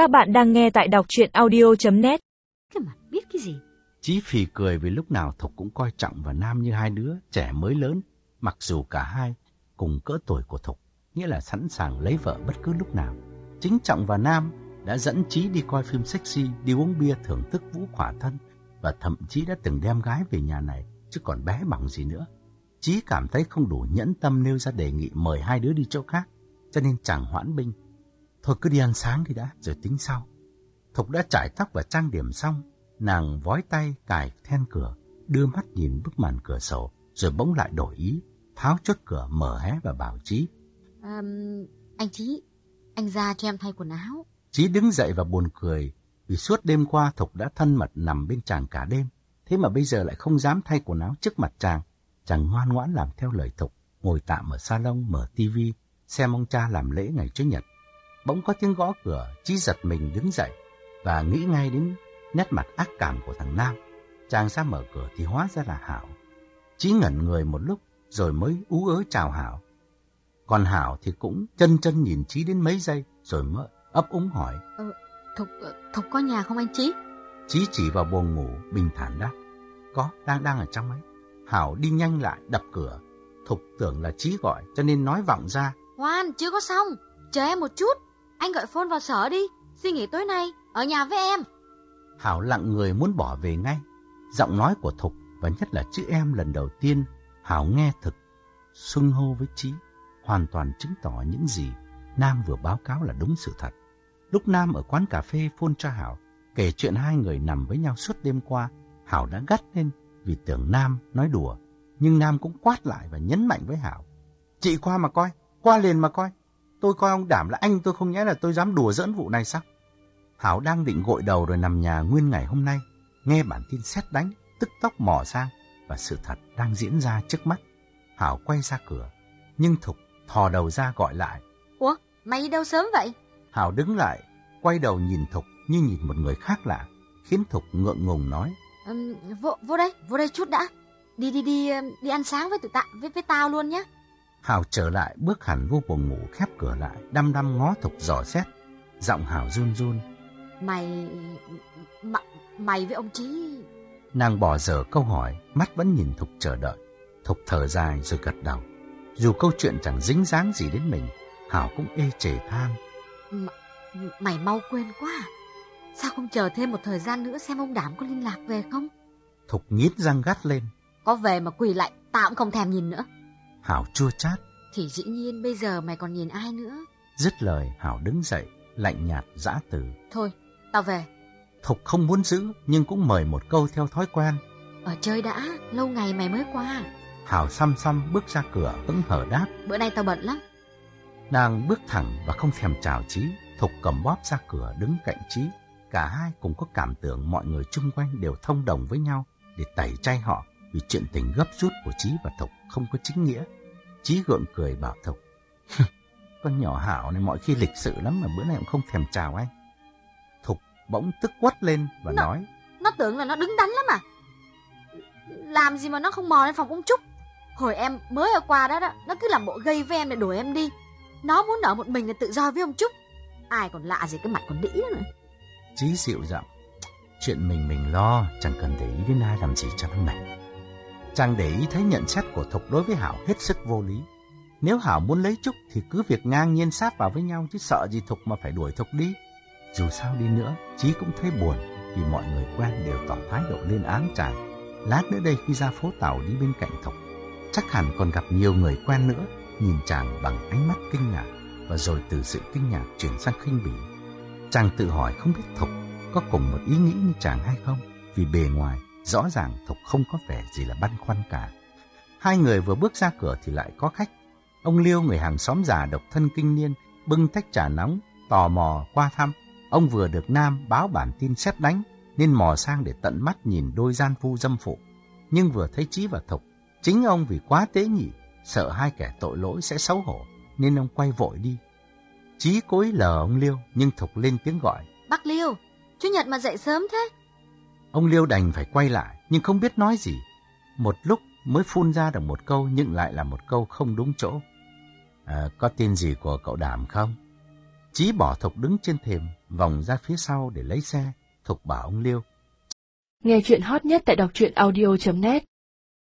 Các bạn đang nghe tại đọc chuyện audio.net Cái mặt biết cái gì? Chí phì cười vì lúc nào Thục cũng coi trọng và Nam như hai đứa trẻ mới lớn, mặc dù cả hai cùng cỡ tuổi của Thục, nghĩa là sẵn sàng lấy vợ bất cứ lúc nào. Chính Trọng và Nam đã dẫn Chí đi coi phim sexy, đi uống bia thưởng thức vũ khỏa thân và thậm chí đã từng đem gái về nhà này, chứ còn bé bằng gì nữa. Chí cảm thấy không đủ nhẫn tâm nêu ra đề nghị mời hai đứa đi chỗ khác, cho nên chẳng hoãn binh. Thôi cứ đi ăn sáng đi đã, rồi tính sau. Thục đã trải tóc và trang điểm xong, nàng vói tay cài then cửa, đưa mắt nhìn bức màn cửa sổ, rồi bỗng lại đổi ý, tháo chốt cửa mở hé và bảo Chí. À, anh Chí, anh ra cho em thay quần áo. Chí đứng dậy và buồn cười, vì suốt đêm qua Thục đã thân mật nằm bên chàng cả đêm, thế mà bây giờ lại không dám thay quần áo trước mặt chàng. Chàng ngoan ngoãn làm theo lời Thục, ngồi tạm ở salon mở tivi, xem ông cha làm lễ ngày Chủ nhật. Bỗng có tiếng gõ cửa, Chí giật mình đứng dậy và nghĩ ngay đến nét mặt ác cảm của thằng Nam. Chàng ra mở cửa thì hóa ra là Hảo. Chí ngẩn người một lúc rồi mới ú ớ chào Hảo. Còn Hảo thì cũng chân chân nhìn Chí đến mấy giây rồi mới ấp úng hỏi. Ờ, Thục, Thục có nhà không anh Chí? Chí chỉ vào buồng ngủ, bình thản đáp. Có, đang đang ở trong ấy. Hảo đi nhanh lại, đập cửa. Thục tưởng là Chí gọi, cho nên nói vọng ra. Hoan, chưa có xong. Chờ em một chút. Anh gọi phone vào sở đi. Suy nghĩ tối nay, ở nhà với em. Hảo lặng người muốn bỏ về ngay. Giọng nói của Thục và nhất là chữ em lần đầu tiên Hảo nghe thực, xưng hô với Chí, hoàn toàn chứng tỏ những gì Nam vừa báo cáo là đúng sự thật. Lúc Nam ở quán cà phê phone cho Hảo, kể chuyện hai người nằm với nhau suốt đêm qua, Hảo đã gắt lên vì tưởng Nam nói đùa, nhưng Nam cũng quát lại và nhấn mạnh với Hảo. Chị qua mà coi, qua liền mà coi. Tôi coi ông đảm là anh tôi không nhẽ là tôi dám đùa giỡn vụ này sao? Hảo đang định gội đầu rồi nằm nhà nguyên ngày hôm nay, nghe bản tin xét đánh, tức tốc mò sang và sự thật đang diễn ra trước mắt. Hảo quay ra cửa, nhưng Thục thò đầu ra gọi lại. Ủa, mày đâu sớm vậy? Hảo đứng lại, quay đầu nhìn Thục như nhìn một người khác lạ, khiến Thục ngượng ngùng nói. Um, vô, vô đây, vô đây chút đã. Đi đi đi đi ăn sáng với tụi tạ với với tao luôn nhé. Hảo trở lại bước hẳn vô buồng ngủ khép cửa lại, đăm đăm ngó Thục dò xét. Giọng Hảo run run. Mày... M mày với ông Chí... Nàng bỏ dở câu hỏi, mắt vẫn nhìn Thục chờ đợi. Thục thở dài rồi gật đầu. Dù câu chuyện chẳng dính dáng gì đến mình, Hảo cũng ê chề than. M mày mau quên quá à? Sao không chờ thêm một thời gian nữa xem ông Đảm có liên lạc về không? Thục nhít răng gắt lên. Có về mà quỳ lại, tao cũng không thèm nhìn nữa. Hảo chua chát. Thì dĩ nhiên bây giờ mày còn nhìn ai nữa? Dứt lời, Hảo đứng dậy, lạnh nhạt dã từ. Thôi, tao về. Thục không muốn giữ, nhưng cũng mời một câu theo thói quen. Ở chơi đã, lâu ngày mày mới qua. Hảo xăm xăm bước ra cửa, hững hở đáp. Bữa nay tao bận lắm. Nàng bước thẳng và không thèm chào Chí. Thục cầm bóp ra cửa đứng cạnh Chí. Cả hai cùng có cảm tưởng mọi người chung quanh đều thông đồng với nhau để tẩy chay họ vì chuyện tình gấp rút của Chí và Thục không có chính nghĩa. Chí gượng cười bảo Thục. Con nhỏ Hảo này mọi khi lịch sự lắm mà bữa nay cũng không thèm chào anh. Thục bỗng tức quất lên và nó, nói. Nó tưởng là nó đứng đắn lắm à. Làm gì mà nó không mò lên phòng ông Trúc. Hồi em mới ở qua đó, đó nó cứ làm bộ gây với em để đuổi em đi. Nó muốn ở một mình là tự do với ông Trúc. Ai còn lạ gì cái mặt còn đĩ nữa. Chí dịu giọng. Chuyện mình mình lo, chẳng cần để ý đến ai làm gì cho nó mệt. Chàng để ý thấy nhận xét của Thục đối với Hảo hết sức vô lý. Nếu Hảo muốn lấy Trúc thì cứ việc ngang nhiên sát vào với nhau chứ sợ gì Thục mà phải đuổi Thục đi. Dù sao đi nữa, Chí cũng thấy buồn vì mọi người quen đều tỏ thái độ lên án chàng. Lát nữa đây khi ra phố tàu đi bên cạnh Thục, chắc hẳn còn gặp nhiều người quen nữa nhìn chàng bằng ánh mắt kinh ngạc và rồi từ sự kinh ngạc chuyển sang khinh bỉ. Chàng tự hỏi không biết Thục có cùng một ý nghĩ như chàng hay không vì bề ngoài rõ ràng Thục không có vẻ gì là băn khoăn cả. Hai người vừa bước ra cửa thì lại có khách. Ông Liêu người hàng xóm già độc thân kinh niên bưng tách trà nóng tò mò qua thăm. Ông vừa được Nam báo bản tin xét đánh nên mò sang để tận mắt nhìn đôi gian phu dâm phụ. Nhưng vừa thấy Chí và Thục, chính ông vì quá tế nhị, sợ hai kẻ tội lỗi sẽ xấu hổ, nên ông quay vội đi. Chí cố ý lờ ông Liêu, nhưng Thục lên tiếng gọi. Bác Liêu, Chủ nhật mà dậy sớm thế. Ông Liêu đành phải quay lại, nhưng không biết nói gì. Một lúc mới phun ra được một câu, nhưng lại là một câu không đúng chỗ. À, có tin gì của cậu Đảm không? Chí bỏ Thục đứng trên thềm, vòng ra phía sau để lấy xe. Thục bảo ông Liêu. Nghe chuyện hot nhất tại đọc truyện audio.net